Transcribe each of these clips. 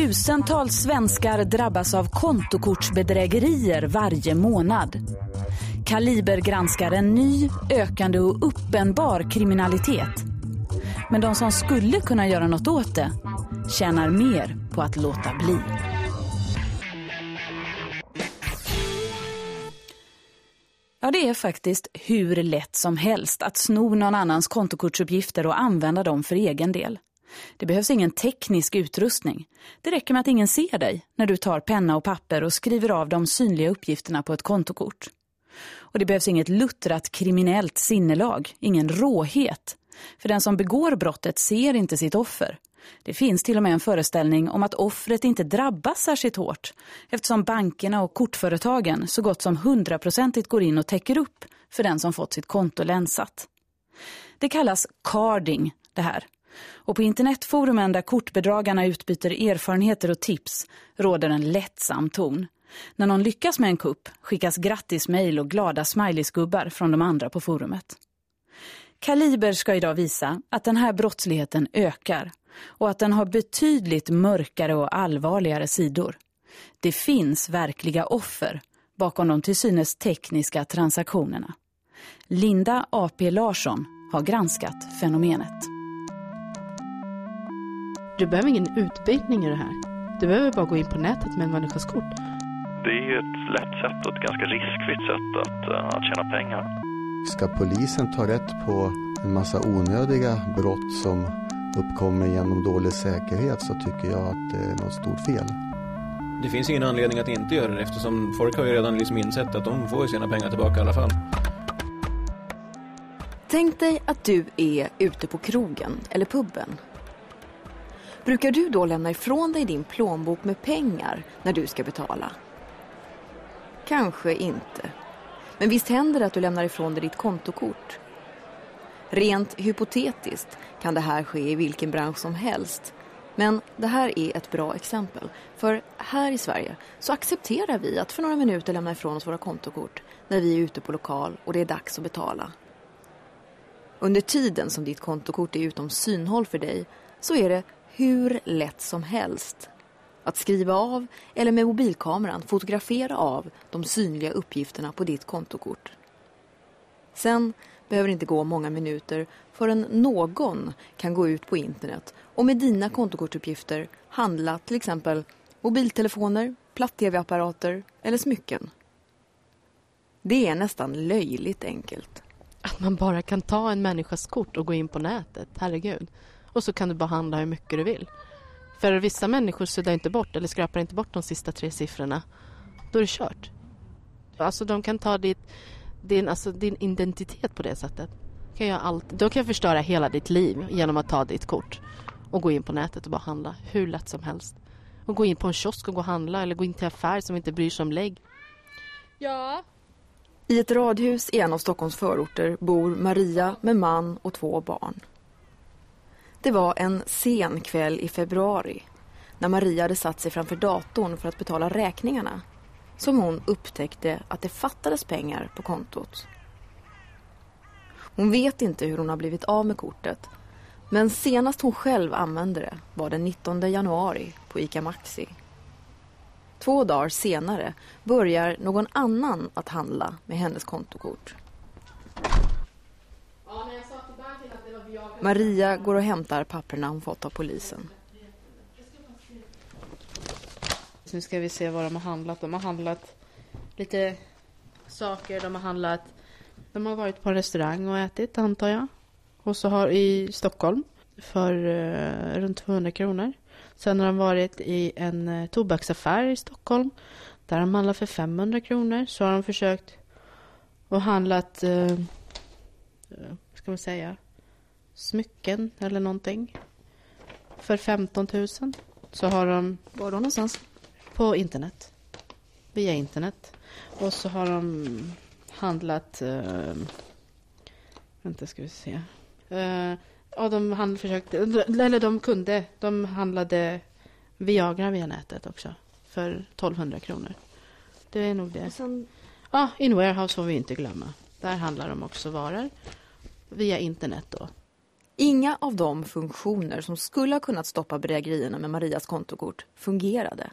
Tusentals svenskar drabbas av kontokortsbedrägerier varje månad. Kaliber granskar en ny, ökande och uppenbar kriminalitet. Men de som skulle kunna göra något åt det tjänar mer på att låta bli. Ja, det är faktiskt hur lätt som helst att sno någon annans kontokortsuppgifter och använda dem för egen del. Det behövs ingen teknisk utrustning. Det räcker med att ingen ser dig när du tar penna och papper och skriver av de synliga uppgifterna på ett kontokort. Och det behövs inget luttrat kriminellt sinnelag, ingen råhet. För den som begår brottet ser inte sitt offer. Det finns till och med en föreställning om att offret inte drabbas särskilt hårt eftersom bankerna och kortföretagen så gott som hundraprocentigt går in och täcker upp för den som fått sitt konto länsat. Det kallas carding det här. Och på internetforumen där kortbedragarna utbyter erfarenheter och tips råder en lättsam ton. När någon lyckas med en kupp skickas grattismail och glada smileysgubbar från de andra på forumet. Kaliber ska idag visa att den här brottsligheten ökar och att den har betydligt mörkare och allvarligare sidor. Det finns verkliga offer bakom de till synes tekniska transaktionerna. Linda A.P. Larsson har granskat fenomenet. Du behöver ingen utbildning i det här. Du behöver bara gå in på nätet med en människas kort. Det är ett lätt sätt och ett ganska riskfritt sätt att, eh, att tjäna pengar. Ska polisen ta rätt på en massa onödiga brott som uppkommer genom dålig säkerhet så tycker jag att det är något stort fel. Det finns ingen anledning att inte göra det eftersom folk har ju redan liksom insett att de får sina pengar tillbaka i alla fall. Tänk dig att du är ute på krogen eller puben. Brukar du då lämna ifrån dig din plånbok med pengar när du ska betala? Kanske inte. Men visst händer det att du lämnar ifrån dig ditt kontokort? Rent hypotetiskt kan det här ske i vilken bransch som helst. Men det här är ett bra exempel. För här i Sverige så accepterar vi att för några minuter lämna ifrån oss våra kontokort när vi är ute på lokal och det är dags att betala. Under tiden som ditt kontokort är utom synhåll för dig så är det hur lätt som helst att skriva av eller med mobilkameran fotografera av de synliga uppgifterna på ditt kontokort. Sen behöver det inte gå många minuter förrän någon kan gå ut på internet och med dina kontokortsuppgifter handla till exempel mobiltelefoner, platt-tv-apparater eller smycken. Det är nästan löjligt enkelt. Att man bara kan ta en människas kort och gå in på nätet, herregud. Och så kan du bara handla hur mycket du vill. För vissa människor suddar inte bort eller skrapar inte bort de sista tre siffrorna. Då är det kört. Alltså de kan ta ditt, din, alltså, din identitet på det sättet. Kan göra allt. Då kan jag förstöra hela ditt liv genom att ta ditt kort och gå in på nätet och bara handla hur lätt som helst. Och gå in på en kiosk och gå och handla eller gå in till affär som inte bryr sig om lägg. Ja. I ett radhus i en av Stockholms förorter bor Maria med man och två barn. Det var en sen kväll i februari när Maria hade satt sig framför datorn för att betala räkningarna som hon upptäckte att det fattades pengar på kontot. Hon vet inte hur hon har blivit av med kortet men senast hon själv använde det var den 19 januari på ICA Maxi. Två dagar senare börjar någon annan att handla med hennes kontokort. Maria går och hämtar papperna hon fått av polisen. Nu ska vi se vad de har handlat. De har handlat lite saker. De har handlat... De har varit på en restaurang och ätit, antar jag. Och så har i Stockholm för uh, runt 200 kronor. Sen har de varit i en uh, tobaksaffär i Stockholm. Där har de handlat för 500 kronor. Så har de försökt och handlat, uh, ska man säga, smycken eller någonting. För 15 000. Så har de... Var då någonstans? På internet. Via internet. Och så har de handlat... Uh, vänta, ska vi se. Uh, ja, de han försökte... Eller de kunde. De handlade Viagra via nätet också. För 1200 kronor. Det är nog det. Sen... Ja, In Warehouse får vi inte glömma. Där handlar de också varor. Via internet då. Inga av de funktioner som skulle ha kunnat stoppa bedrägerierna med Marias kontokort fungerade.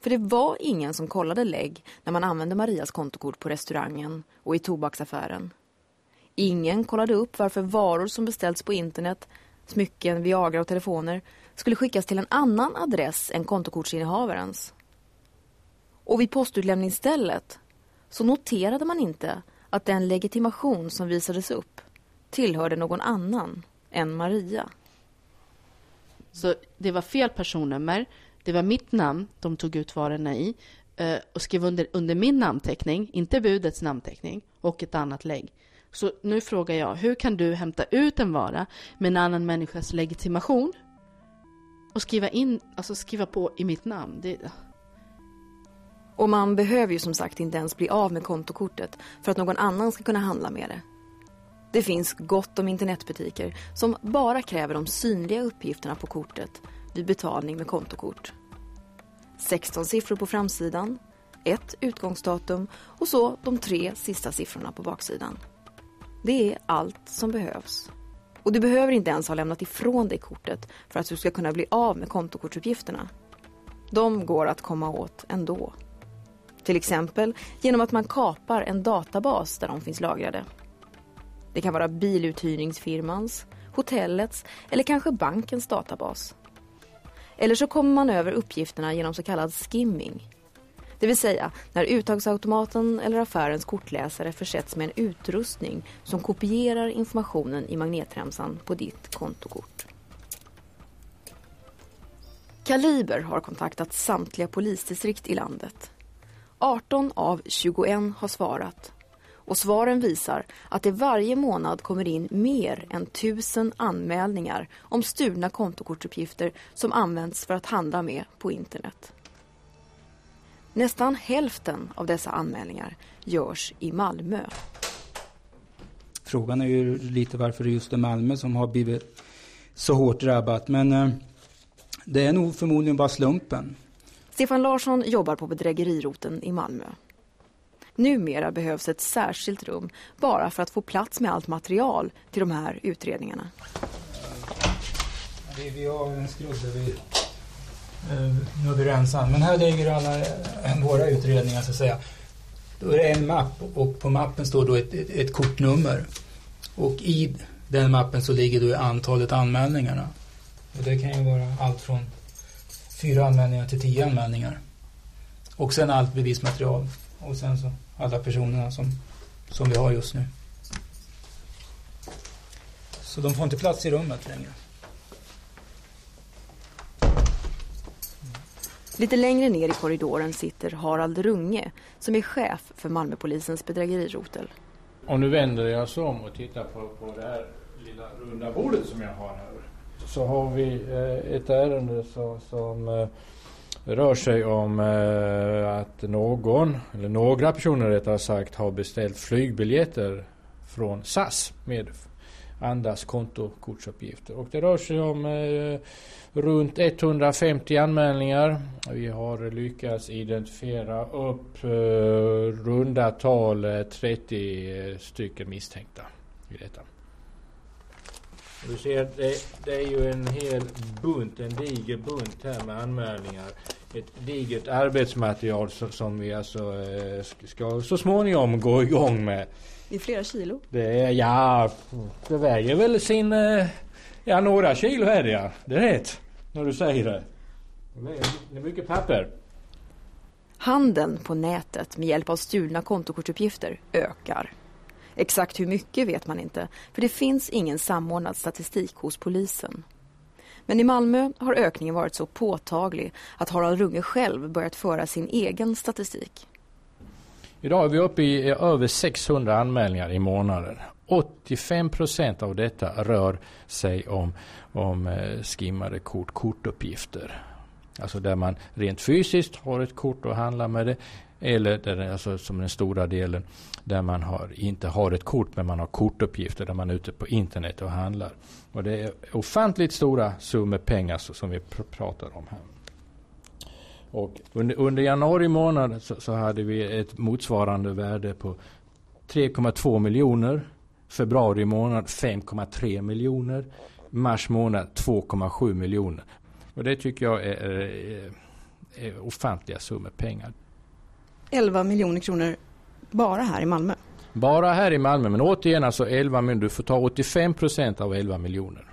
För det var ingen som kollade lägg när man använde Marias kontokort på restaurangen och i tobaksaffären. Ingen kollade upp varför varor som beställts på internet, smycken, Viagra och telefoner skulle skickas till en annan adress än kontokortsinnehavarens. Och vid postutlämningsstället så noterade man inte att den legitimation som visades upp tillhörde någon annan än Maria. Så det var fel personnummer. Det var mitt namn de tog ut varorna i eh, och skrev under, under min namnteckning, inte budets namnteckning, och ett annat lägg. Så nu frågar jag, hur kan du hämta ut en vara med en annan människas legitimation och skriva in, alltså skriva på i mitt namn? Det... Och man behöver ju som sagt inte ens bli av med kontokortet för att någon annan ska kunna handla med det. Det finns gott om internetbutiker som bara kräver de synliga uppgifterna på kortet vid betalning med kontokort. 16 siffror på framsidan, ett utgångsdatum och så de tre sista siffrorna på baksidan. Det är allt som behövs. Och du behöver inte ens ha lämnat ifrån dig kortet för att du ska kunna bli av med kontokortsuppgifterna. De går att komma åt ändå. Till exempel genom att man kapar en databas där de finns lagrade. Det kan vara biluthyrningsfirmans, hotellets eller kanske bankens databas. Eller så kommer man över uppgifterna genom så kallad skimming. Det vill säga när uttagsautomaten eller affärens kortläsare försätts med en utrustning som kopierar informationen i magnetremsan på ditt kontokort. Kaliber har kontaktat samtliga polisdistrikt i landet. 18 av 21 har svarat och svaren visar att det varje månad kommer in mer än tusen anmälningar om stulna kontokortsuppgifter som används för att handla med på internet. Nästan hälften av dessa anmälningar görs i Malmö. Frågan är ju lite varför det just är Malmö som har blivit så hårt drabbat. Men eh, det är nog förmodligen bara slumpen. Stefan Larsson jobbar på bedrägeriroten i Malmö. Numera behövs ett särskilt rum bara för att få plats med allt material till de här utredningarna. Vi har en skrubb där vi... Eh, nu har vi rensat. Men här ligger alla eh, våra utredningar så att säga. Då är det en mapp och på mappen står då ett, ett, ett kortnummer. Och i den mappen så ligger då antalet anmälningarna. Och det kan ju vara allt från fyra anmälningar till tio anmälningar. Och sen allt bevismaterial. Och sen så alla personerna som, som vi har just nu. Så de får inte plats i rummet längre. Lite längre ner i korridoren sitter Harald Runge som är chef för Malmöpolisens bedrägerirotel. Om nu vänder jag oss om och tittar på, på det här lilla runda bordet som jag har här. Så har vi eh, ett ärende så, som eh, rör sig om eh, att någon, eller några personer rättare sagt, har beställt flygbiljetter från SAS med andras kontokortsuppgifter. Och det rör sig om eh, runt 150 anmälningar. Vi har lyckats identifiera upp eh, runda tal eh, 30 eh, stycken misstänkta i detta. Du ser, det, det, är ju en hel bunt, en diger bunt här med anmälningar. Ett digert arbetsmaterial som, som vi alltså eh, ska så småningom gå igång med. Det är flera kilo. Det är, ja, det väger väl sin, eh, ja några kilo är det ja. Det är rätt. När du säger det. Det är mycket papper. Handeln på nätet med hjälp av stulna kontokortsuppgifter ökar. Exakt hur mycket vet man inte, för det finns ingen samordnad statistik hos polisen. Men i Malmö har ökningen varit så påtaglig att Harald Runge själv börjat föra sin egen statistik. Idag är vi uppe i över 600 anmälningar i månaden. 85 procent av detta rör sig om, om eh, skimmade kort, kortuppgifter. Alltså där man rent fysiskt har ett kort och handlar med det. Eller där, alltså som den stora delen där man har, inte har ett kort men man har kortuppgifter där man är ute på internet och handlar. Och det är ofantligt stora summor pengar som vi pr pratar om här. Och under, under januari månad så, så, hade vi ett motsvarande värde på 3,2 miljoner Februari månad 5,3 miljoner. Mars månad 2,7 miljoner. Och det tycker jag är, är, är ofantliga summor pengar. 11 miljoner kronor bara här i Malmö? Bara här i Malmö, men återigen alltså 11 miljoner. Du får ta 85 procent av 11 miljoner.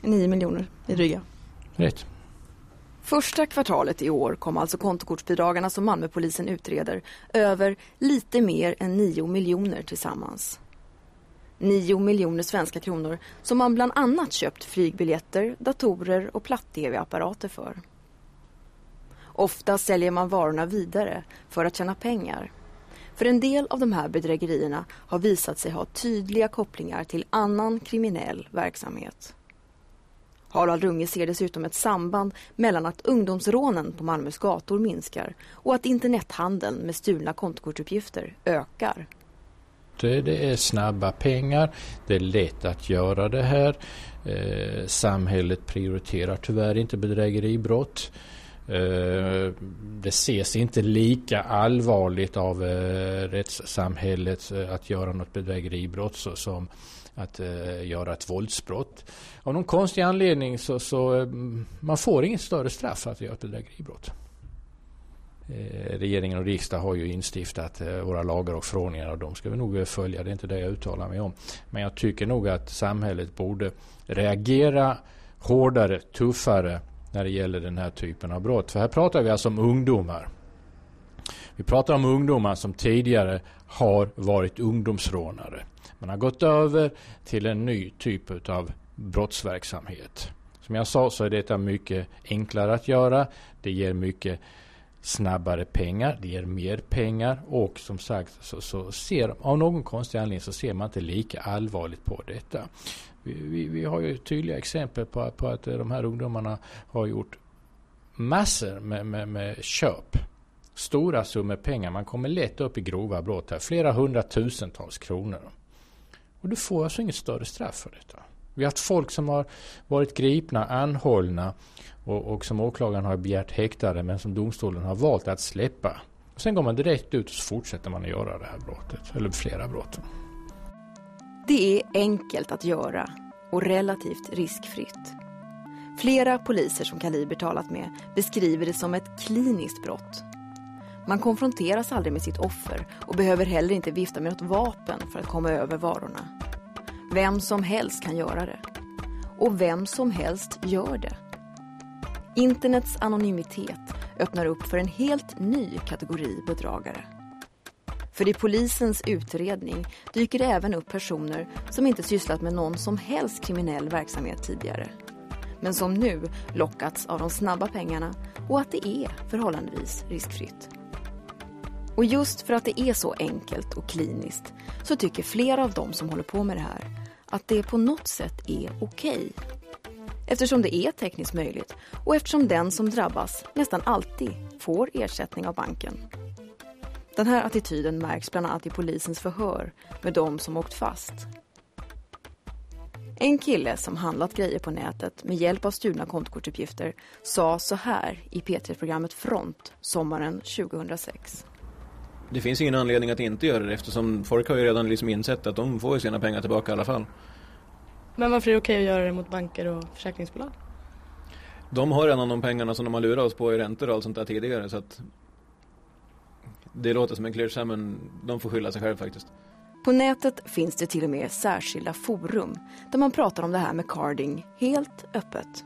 9 miljoner i dryga. Rätt. Första kvartalet i år kom alltså kontokortsbidragarna som Malmöpolisen utreder över lite mer än 9 miljoner tillsammans. 9 miljoner svenska kronor som man bland annat köpt flygbiljetter, datorer och platt-tv-apparater för. Ofta säljer man varorna vidare för att tjäna pengar. För en del av de här bedrägerierna har visat sig ha tydliga kopplingar till annan kriminell verksamhet. Harald Runge ser dessutom ett samband mellan att ungdomsrånen på Malmös gator minskar och att internethandeln med stulna kontokortsuppgifter ökar. Det, är snabba pengar, det är lätt att göra det här. Eh, samhället prioriterar tyvärr inte bedrägeribrott. Eh, det ses inte lika allvarligt av eh, rättssamhället eh, att göra något bedrägeribrott som att göra ett våldsbrott. Av någon konstig anledning så, så man får inget större straff för att göra ett bedrägeribrott. Regeringen och riksdag har ju instiftat våra lagar och förordningar och de ska vi nog följa. Det är inte det jag uttalar mig om. Men jag tycker nog att samhället borde reagera hårdare, tuffare när det gäller den här typen av brott. För här pratar vi alltså om ungdomar. Vi pratar om ungdomar som tidigare har varit ungdomsrånare. Man har gått över till en ny typ av brottsverksamhet. Som jag sa så är detta mycket enklare att göra. Det ger mycket snabbare pengar, det ger mer pengar och som sagt så, så ser av någon konstig anledning så ser man inte lika allvarligt på detta. Vi, vi, vi har ju tydliga exempel på, på, att eh, de här ungdomarna har gjort massor med, med, med köp. Stora summor pengar. Man kommer lätt upp i grova brott här. Flera hundratusentals kronor. Och du får alltså inget större straff för detta. Vi har haft folk som har varit gripna, anhållna och, och som åklagaren har begärt häktade men som domstolen har valt att släppa. Och sen går man direkt ut och så fortsätter man att göra det här brottet, eller flera brott. Det är enkelt att göra och relativt riskfritt. Flera poliser som Kaliber talat med beskriver det som ett kliniskt brott. Man konfronteras aldrig med sitt offer och behöver heller inte vifta med något vapen för att komma över varorna. Vem som helst kan göra det. Och vem som helst gör det. Internets anonymitet öppnar upp för en helt ny kategori bedragare. För i polisens utredning dyker det även upp personer som inte sysslat med någon som helst kriminell verksamhet tidigare. Men som nu lockats av de snabba pengarna och att det är förhållandevis riskfritt. Och just för att det är så enkelt och kliniskt så tycker flera av dem som håller på med det här att det på något sätt är okej. Okay. Eftersom det är tekniskt möjligt och eftersom den som drabbas nästan alltid får ersättning av banken. Den här attityden märks bland annat i polisens förhör med de som åkt fast. En kille som handlat grejer på nätet med hjälp av stulna kontokortsuppgifter sa så här i P3-programmet Front sommaren 2006. Det finns ingen anledning att inte göra det eftersom folk har ju redan liksom insett att de får sina pengar tillbaka i alla fall. Men varför är det okej att göra det mot banker och försäkringsbolag? De har redan de pengarna som de har lurat oss på i räntor och allt sånt där tidigare så att det låter som en klyscha men de får skylla sig själv faktiskt. På nätet finns det till och med särskilda forum där man pratar om det här med carding helt öppet.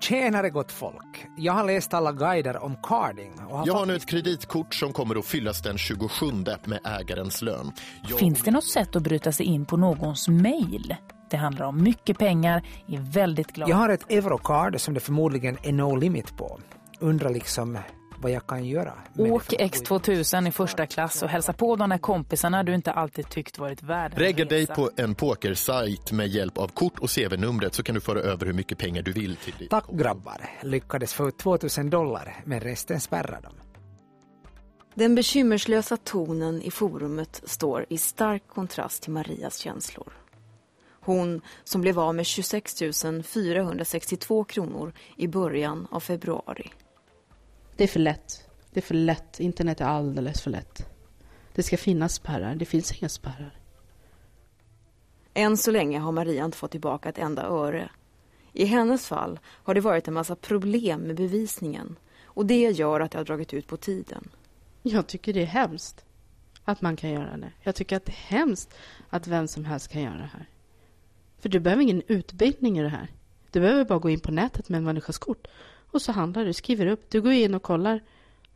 Tjenare gott folk! Jag har läst alla guider om carding. Och har jag har nu ett kreditkort som kommer att fyllas den 27 med ägarens lön. Jag... Finns det något sätt att bryta sig in på någons mail? Det handlar om mycket pengar, är väldigt glad. Jag har ett eurocard som det förmodligen är no limit på. Undrar liksom vad jag kan göra. Åk X2000 i första klass och hälsa på de där kompisarna du inte alltid tyckt varit värd. Regga dig på en pokersajt med hjälp av kort och CV-numret så kan du föra över hur mycket pengar du vill till ditt Tack konto. grabbar. Lyckades få 2000 dollar men resten spärrar de. Den bekymmerslösa tonen i forumet står i stark kontrast till Marias känslor. Hon som blev av med 26 462 kronor i början av februari. Det är för lätt. Det är för lätt. Internet är alldeles för lätt. Det ska finnas spärrar. Det finns inga spärrar. Än så länge har Maria inte fått tillbaka ett enda öre. I hennes fall har det varit en massa problem med bevisningen och det gör att det har dragit ut på tiden. Jag tycker det är hemskt att man kan göra det. Jag tycker att det är hemskt att vem som helst kan göra det här. För du behöver ingen utbildning i det här. Du behöver bara gå in på nätet med en människas kort och så handlar du, skriver upp. Du går in och kollar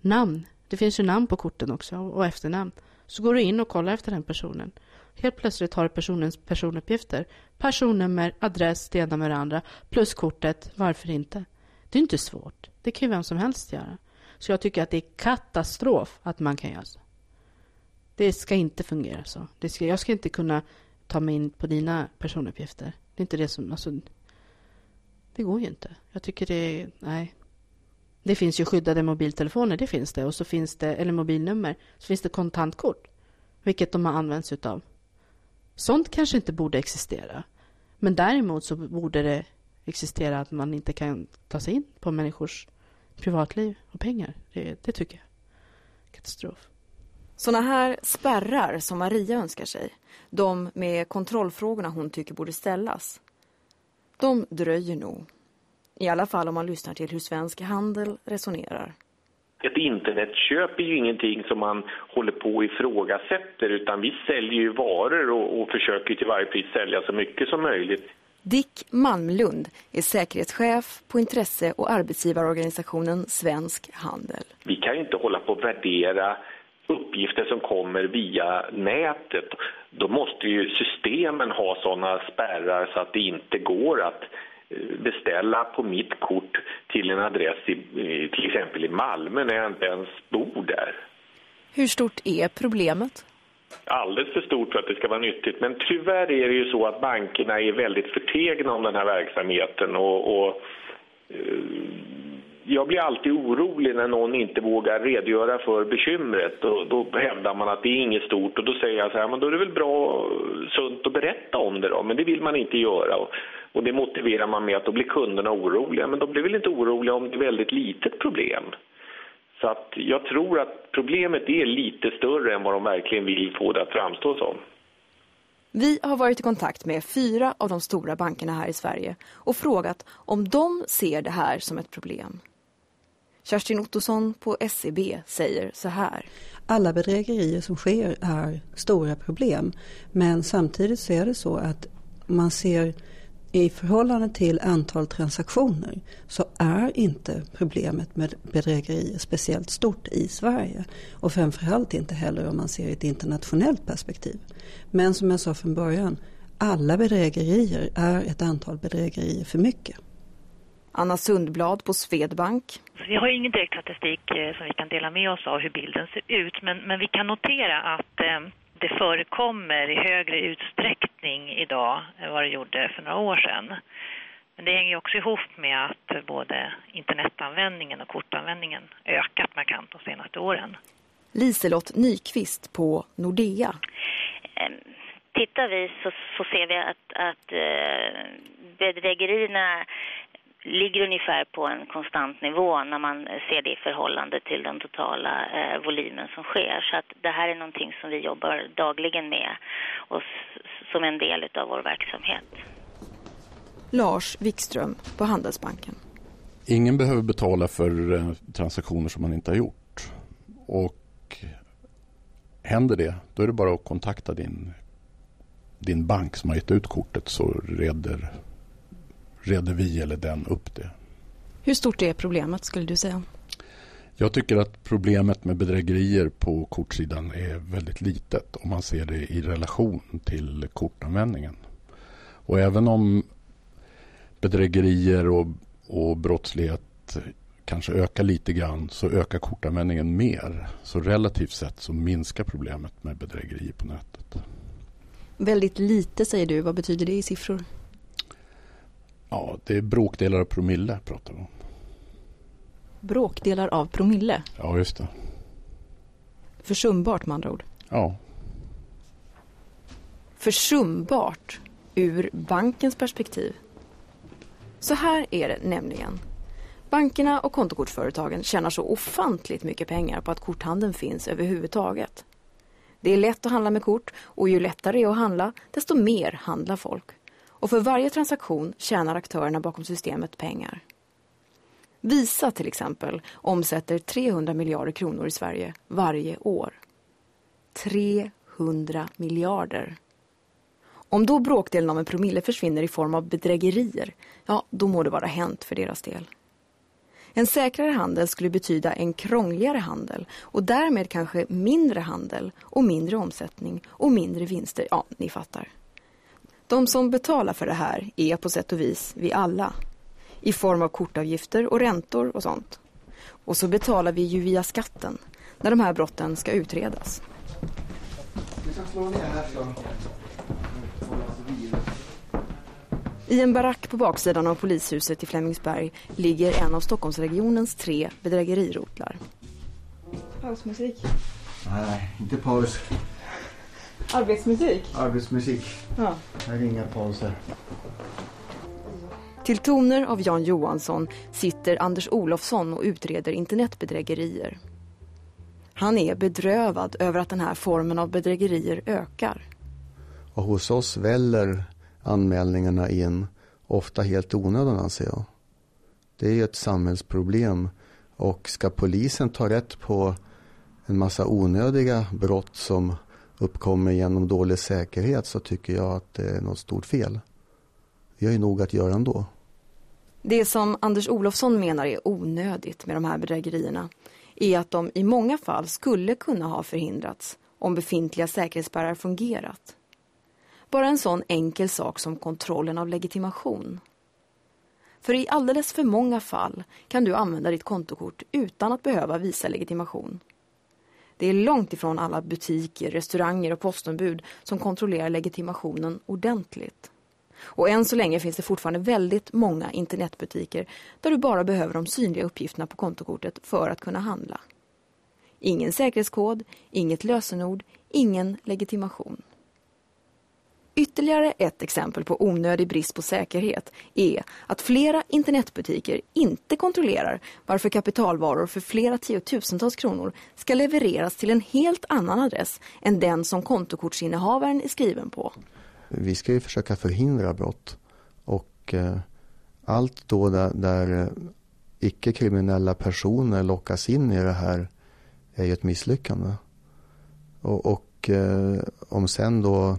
namn. Det finns ju namn på korten också och efternamn. Så går du in och kollar efter den personen. Helt plötsligt har du personens personuppgifter. Personnummer, adress, det ena med det andra. Plus kortet. Varför inte? Det är inte svårt. Det kan ju vem som helst göra. Så jag tycker att det är katastrof att man kan göra så. Det ska inte fungera så. Det ska, jag ska inte kunna ta mig in på dina personuppgifter. Det är inte det som... Alltså, det går ju inte. Jag tycker det är... Nej. Det finns ju skyddade mobiltelefoner, det finns det. Och så finns det, eller mobilnummer. Så finns det kontantkort. Vilket de har använts utav. Sånt kanske inte borde existera. Men däremot så borde det existera att man inte kan ta sig in på människors privatliv och pengar. Det, det tycker jag. Katastrof. Såna här spärrar som Maria önskar sig, de med kontrollfrågorna hon tycker borde ställas, de dröjer nog. I alla fall om man lyssnar till hur Svensk Handel resonerar. Ett internetköp är ju ingenting som man håller på och ifrågasätter utan vi säljer ju varor och, och försöker till varje pris sälja så mycket som möjligt. Dick Malmlund är säkerhetschef på intresse- och arbetsgivarorganisationen Svensk Handel. Vi kan ju inte hålla på att värdera uppgifter som kommer via nätet. Då måste ju systemen ha sådana spärrar så att det inte går att eh, beställa på mitt kort till en adress i, till exempel i Malmö när jag inte ens bor där. Hur stort är problemet? Alldeles för stort för att det ska vara nyttigt. Men tyvärr är det ju så att bankerna är väldigt förtegna om den här verksamheten och, och eh, jag blir alltid orolig när någon inte vågar redogöra för bekymret. Och då hävdar man att det är inget stort och då säger jag så här, men då är det väl bra sunt att berätta om det då. Men det vill man inte göra. Och, och det motiverar man med att då blir kunderna oroliga. Men de blir väl inte oroliga om det är ett väldigt litet problem. Så att jag tror att problemet är lite större än vad de verkligen vill få det att framstå som. Vi har varit i kontakt med fyra av de stora bankerna här i Sverige och frågat om de ser det här som ett problem. Kerstin Ottosson på SEB säger så här. Alla bedrägerier som sker är stora problem. Men samtidigt så är det så att man ser i förhållande till antal transaktioner så är inte problemet med bedrägerier speciellt stort i Sverige. Och framförallt inte heller om man ser i ett internationellt perspektiv. Men som jag sa från början, alla bedrägerier är ett antal bedrägerier för mycket. Anna Sundblad på Svedbank. Vi har ingen direkt statistik eh, som vi kan dela med oss av hur bilden ser ut men, men vi kan notera att eh, det förekommer i högre utsträckning idag än vad det gjorde för några år sedan. Men det hänger också ihop med att både internetanvändningen och kortanvändningen ökat markant de senaste åren. Liselott Nyqvist på Nordea. Tittar vi så, så ser vi att, att eh, bedrägerierna ligger ungefär på en konstant nivå när man ser det i förhållande till den totala eh, volymen som sker. Så att det här är någonting som vi jobbar dagligen med och som en del av vår verksamhet. Lars Wikström på Handelsbanken. Ingen behöver betala för eh, transaktioner som man inte har gjort. Och händer det, då är det bara att kontakta din, din bank som har gett ut kortet så reder reder vi eller den upp det. Hur stort är problemet skulle du säga? Jag tycker att problemet med bedrägerier på kortsidan är väldigt litet om man ser det i relation till kortanvändningen. Och även om bedrägerier och, och brottslighet kanske ökar lite grann så ökar kortanvändningen mer. Så relativt sett så minskar problemet med bedrägerier på nätet. Väldigt lite säger du. Vad betyder det i siffror? Ja, det är bråkdelar av promille pratar vi om. Bråkdelar av promille? Ja, just det. Försumbart med andra ord? Ja. Försumbart ur bankens perspektiv? Så här är det nämligen. Bankerna och kontokortsföretagen tjänar så ofantligt mycket pengar på att korthandeln finns överhuvudtaget. Det är lätt att handla med kort och ju lättare det är att handla, desto mer handlar folk. Och för varje transaktion tjänar aktörerna bakom systemet pengar. Visa till exempel omsätter 300 miljarder kronor i Sverige varje år. 300 miljarder. Om då bråkdelen av en promille försvinner i form av bedrägerier, ja, då må det vara hänt för deras del. En säkrare handel skulle betyda en krångligare handel och därmed kanske mindre handel och mindre omsättning och mindre vinster. Ja, ni fattar. De som betalar för det här är på sätt och vis vi alla. I form av kortavgifter och räntor och sånt. Och så betalar vi ju via skatten när de här brotten ska utredas. I en barack på baksidan av polishuset i Flemingsberg ligger en av Stockholmsregionens tre bedrägerirotlar. Pausmusik. Nej, inte paus. Arbetsmusik. Arbetsmusik. Ja. Här är inga pauser. Till toner av Jan Johansson sitter Anders Olofsson och utreder internetbedrägerier. Han är bedrövad över att den här formen av bedrägerier ökar. Och hos oss väller anmälningarna in, ofta helt onödan anser jag. Det är ju ett samhällsproblem och ska polisen ta rätt på en massa onödiga brott som uppkommer genom dålig säkerhet så tycker jag att det är något stort fel. Vi har ju nog att göra ändå. Det som Anders Olofsson menar är onödigt med de här bedrägerierna är att de i många fall skulle kunna ha förhindrats om befintliga säkerhetsspärrar fungerat. Bara en sån enkel sak som kontrollen av legitimation. För i alldeles för många fall kan du använda ditt kontokort utan att behöva visa legitimation. Det är långt ifrån alla butiker, restauranger och postombud som kontrollerar legitimationen ordentligt. Och än så länge finns det fortfarande väldigt många internetbutiker där du bara behöver de synliga uppgifterna på kontokortet för att kunna handla. Ingen säkerhetskod, inget lösenord, ingen legitimation. Ytterligare ett exempel på onödig brist på säkerhet är att flera internetbutiker inte kontrollerar varför kapitalvaror för flera tiotusentals kronor ska levereras till en helt annan adress än den som kontokortsinnehavaren är skriven på. Vi ska ju försöka förhindra brott och eh, allt då där, där eh, icke-kriminella personer lockas in i det här är ju ett misslyckande. Och, och eh, om sen då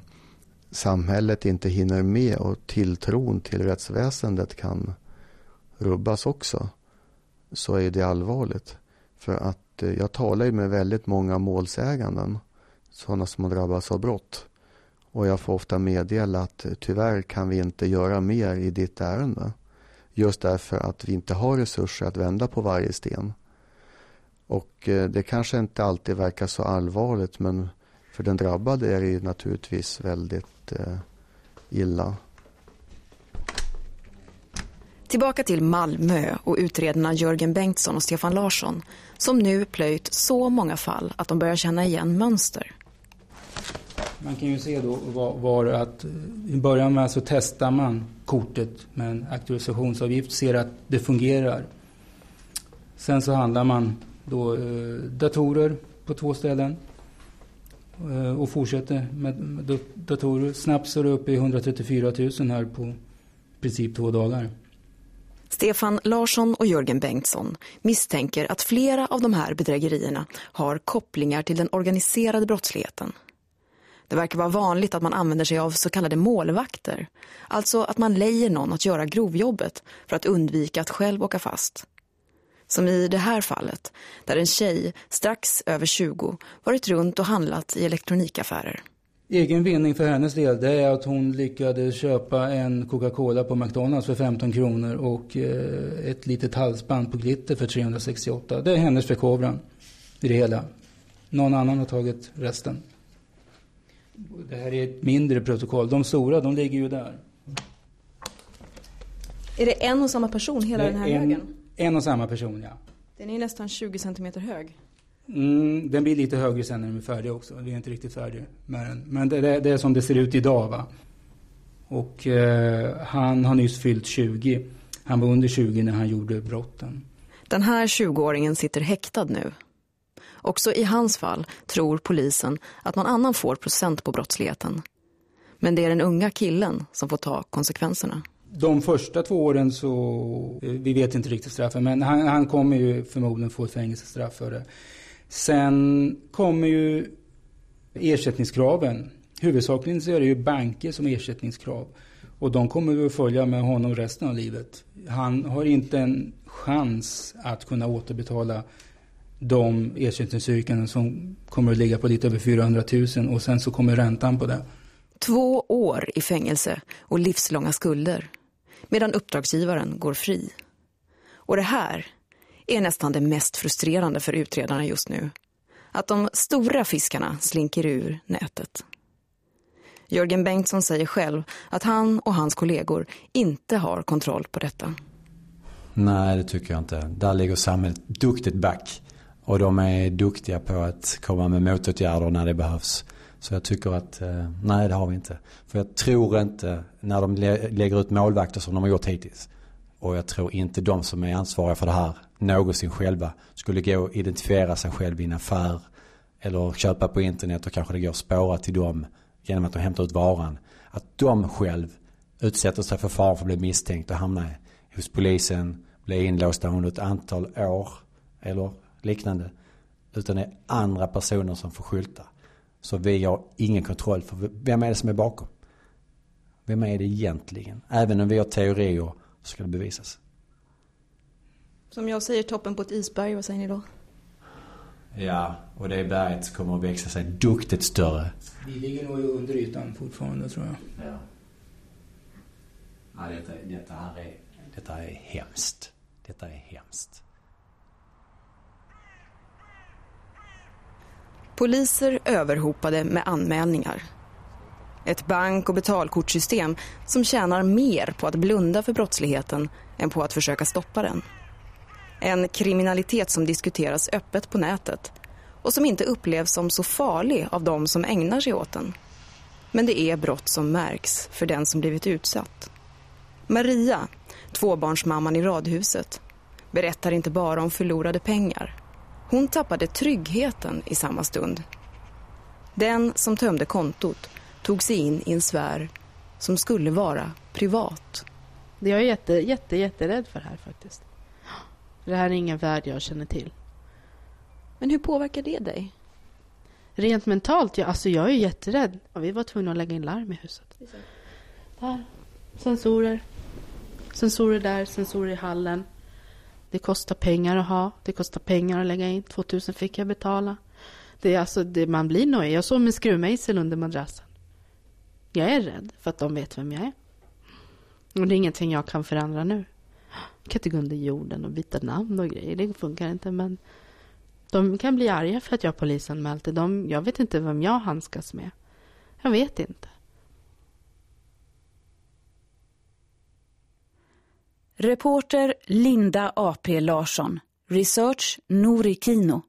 samhället inte hinner med och tilltron till rättsväsendet kan rubbas också så är det allvarligt. För att eh, jag talar ju med väldigt många målsäganden, sådana som har drabbats av brott. Och jag får ofta meddela att eh, tyvärr kan vi inte göra mer i ditt ärende. Just därför att vi inte har resurser att vända på varje sten. Och eh, det kanske inte alltid verkar så allvarligt men för den drabbade är det ju naturligtvis väldigt eh, illa. Tillbaka till Malmö och utredarna Jörgen Bengtsson och Stefan Larsson som nu plöjt så många fall att de börjar känna igen mönster. Man kan ju se då var, var att i början med så testar man kortet med en auktorisationsavgift, ser att det fungerar. Sen så handlar man då eh, datorer på två ställen eh, Eh, och fortsätter med, datorer. Snabbt så är det uppe i 134 000 här på i princip två dagar. Stefan Larsson och Jörgen Bengtsson misstänker att flera av de här bedrägerierna har kopplingar till den organiserade brottsligheten. Det verkar vara vanligt att man använder sig av så kallade målvakter. Alltså att man lejer någon att göra grovjobbet för att undvika att själv åka fast. Som i det här fallet, där en tjej, strax över 20, varit runt och handlat i elektronikaffärer. Egen vinning för hennes del det är att hon lyckades köpa en Coca-Cola på McDonalds för 15 kronor och eh, ett litet halsband på glitter för 368. Det är hennes förkovran i det hela. Någon annan har tagit resten. Det här är ett mindre protokoll. De stora, de ligger ju där. Är det en och samma person hela den här en, högen? En och samma person, ja. Den är nästan 20 centimeter hög. Mm, den blir lite högre sen när den är färdig också. Vi är inte riktigt färdiga med den. Men det, det, det är som det ser ut idag. Va? Och eh, han har nyss fyllt 20. Han var under 20 när han gjorde brotten. Den här 20-åringen sitter häktad nu. Också i hans fall tror polisen att någon annan får procent på brottsligheten. Men det är den unga killen som får ta konsekvenserna. De första två åren så, eh, vi vet inte riktigt straffen, men han, han kommer ju förmodligen få ett fängelsestraff för det. Sen kommer ju ersättningskraven. Huvudsakligen så är det ju banker som ersättningskrav. Och de kommer vi att följa med honom resten av livet. Han har inte en chans att kunna återbetala de ersättningsyrkanden som kommer att ligga på lite över 400 000 och sen så kommer räntan på det. Två år i fängelse och livslånga skulder. Medan uppdragsgivaren går fri. Och det här är nästan det mest frustrerande för utredarna just nu. Att de stora fiskarna slinker ur nätet. Jörgen Bengtsson säger själv att han och hans kollegor inte har kontroll på detta. Nej, det tycker jag inte. Där ligger samhället duktigt back. Och de är duktiga på att komma med motåtgärder när det behövs. Så jag tycker att, eh, nej det har vi inte. För jag tror inte, när de lägger ut målvakter som de har gjort hittills. Och jag tror inte de som är ansvariga för det här någonsin själva skulle gå och identifiera sig själv i en affär. Eller köpa på internet och kanske det går att spåra till dem genom att de hämtar ut varan. Att de själv utsätter sig för fara för att bli misstänkt och hamna hos polisen, bli inlåsta under ett antal år eller liknande. Utan det är andra personer som får skylta. Så vi har ingen kontroll för vem är det som är bakom? Vem är det egentligen? Även om vi har teorier så ska det bevisas. Som jag säger toppen på ett isberg, vad säger ni då? Ja, och det berget kommer att växa sig duktigt större. Vi ligger nog under ytan fortfarande tror jag. Ja. Ja, detta, detta, här är, detta är hemskt. Detta är hemskt. Poliser överhopade med anmälningar. Ett bank- och betalkortssystem som tjänar mer på att blunda för brottsligheten än på att försöka stoppa den. En kriminalitet som diskuteras öppet på nätet och som inte upplevs som så farlig av de som ägnar sig åt den. Men det är brott som märks för den som blivit utsatt. Maria, tvåbarnsmamman i radhuset, berättar inte bara om förlorade pengar. Hon tappade tryggheten i samma stund. Den som tömde kontot tog sig in i en sfär som skulle vara privat. Jag är jätte, jätte, jätterädd för det här faktiskt. Det här är ingen värld jag känner till. Men hur påverkar det dig? Rent mentalt, ja, alltså jag är jätterädd. Ja, vi var tvungna att lägga in larm i huset. Där. Sensorer. Sensorer där, sensorer i hallen. Det kostar pengar att ha. Det kostar pengar att lägga in. 2000 fick jag betala. Det är alltså, det, man blir nöjd. Jag sov med skruvmejsel under madrassen. Jag är rädd för att de vet vem jag är. Och det är ingenting jag kan förändra nu. Jag kan inte gå under jorden och byta namn och grejer. Det funkar inte. Men de kan bli arga för att jag polisanmält det. De, jag vet inte vem jag handskas med. Jag vet inte. Reporter Linda AP Larsson. Research Nori Kino.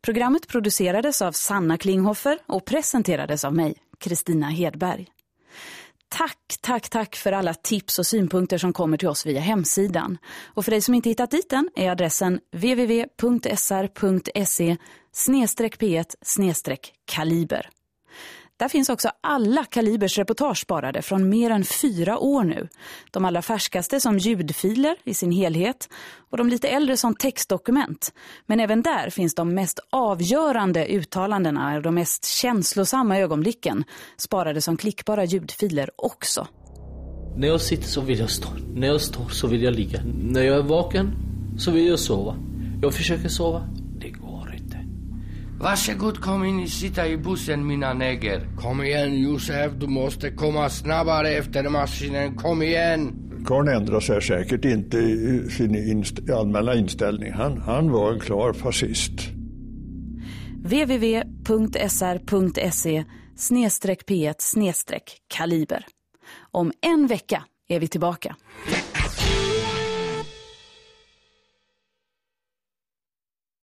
Programmet producerades av Sanna Klinghoffer och presenterades av mig, Kristina Hedberg. Tack, tack, tack för alla tips och synpunkter som kommer till oss via hemsidan. Och för dig som inte hittat dit den är adressen www.sr.se p1 kaliber. Där finns också alla Kalibers reportage sparade från mer än fyra år nu. De allra färskaste som ljudfiler i sin helhet och de lite äldre som textdokument. Men även där finns de mest avgörande uttalandena och de mest känslosamma ögonblicken sparade som klickbara ljudfiler också. När jag sitter så vill jag stå. När jag står så vill jag ligga. När jag är vaken så vill jag sova. Jag försöker sova. Varsågod kom in och sitta i bussen mina neger. Kom igen Josef, du måste komma snabbare efter maskinen. Kom igen! Karl ändrar sig säkert inte i sin inst allmänna inställning. Han, han var en klar fascist. www.sr.se p1 kaliber. Om en vecka är vi tillbaka.